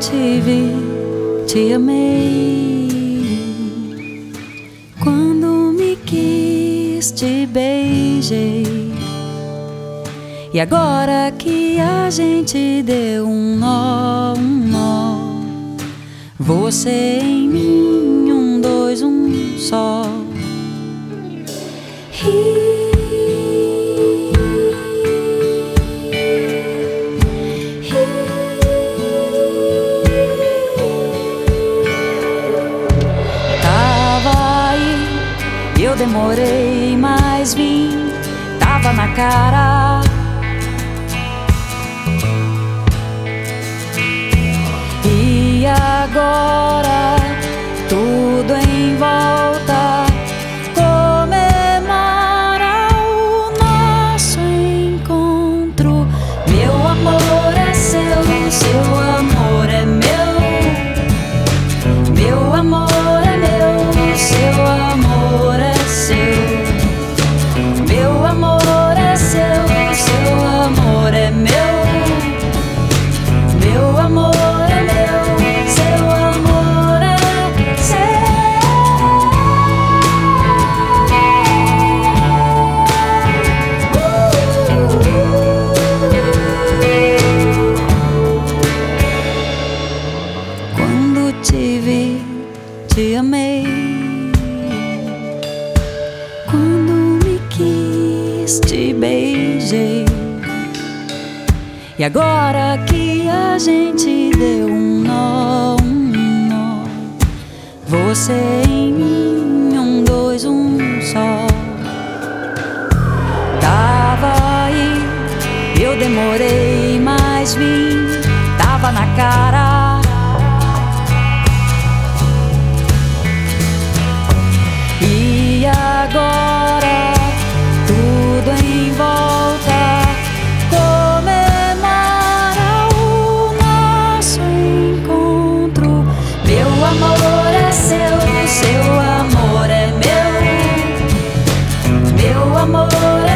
te vi, te amei. Quando me quis, te beijei. E agora que a gente deu um nó, um nó, você em mim, um, dois, um só. Tava demorei, mas vim, tava na cara. E agora Quando me quis, te beijei. E agora que a gente deu um nó, um nó, você em mim, um, dois, um só. Tava aí, eu demorei, mas vim, tava na cara. amor.